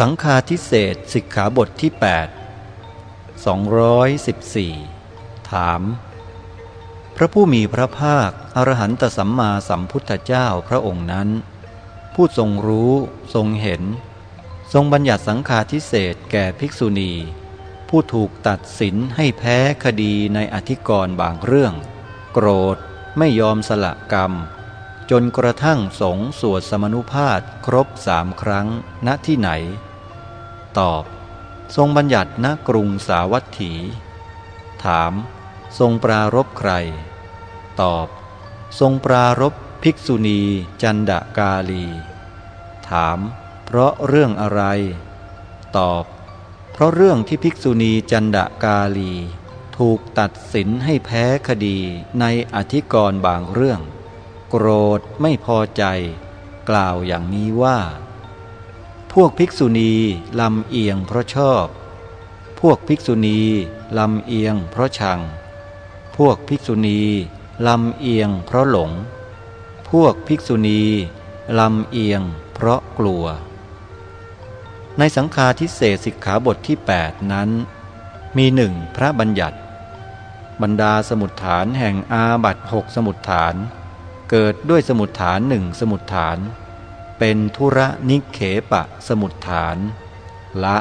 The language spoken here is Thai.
สังฆาทิเศษสิกขาบทที่ 8 214 ถาม พระผู้มีพระภาค อรหันตสัมมาสัมพุทธเจ้าพระองค์นั้น ผู้ทรงรู้ทรงเห็น ทรงบัญญัติสังฆาทิเศษแก่ภิกษุณี ผู้ถูกตัดสินให้แพ้คดีในอธิกรณ์บางเรื่อง โกรธไม่ยอมสละกรรม จนกระทั่งสงสวดสมนุภาพครบสามครั้งณที่ไหน ตอบ ทรงบัญญัติณกรุงสาวัตถี ถาม ทรงปรารบใคร ตอบ ทรงปรารบภิกษุณีจันดากาลี ถาม เพราะเรื่องอะไร ตอบ เพราะเรื่องที่ภิกษุณีจันดากาลี ถูกตัดสินให้แพ้คดีในอธิกรณ์บางเรื่อง โกรธไม่พอใจ กล่าวอย่างนี้ว่า วกภิกษุณีลำเอียงเพราะชอบ พวกภิกษุณีลำเอียงเพราะชัง พวกภิกษุณีลำเอียงเพราะหลง พวกภิกษุณีลำเอียงเพราะกลัว ในสังฆาทิเศษสิกขาบทที่ 8 นั้น มีหนึ่งพระบัญญัติ บรรดาสมุดฐานแห่งอาบัตหกสมุดฐาน เกิดด้วยสมุดฐานหนึ่งสมุดฐาน เป็นธุระนิเขปะสมุดฐาน ละ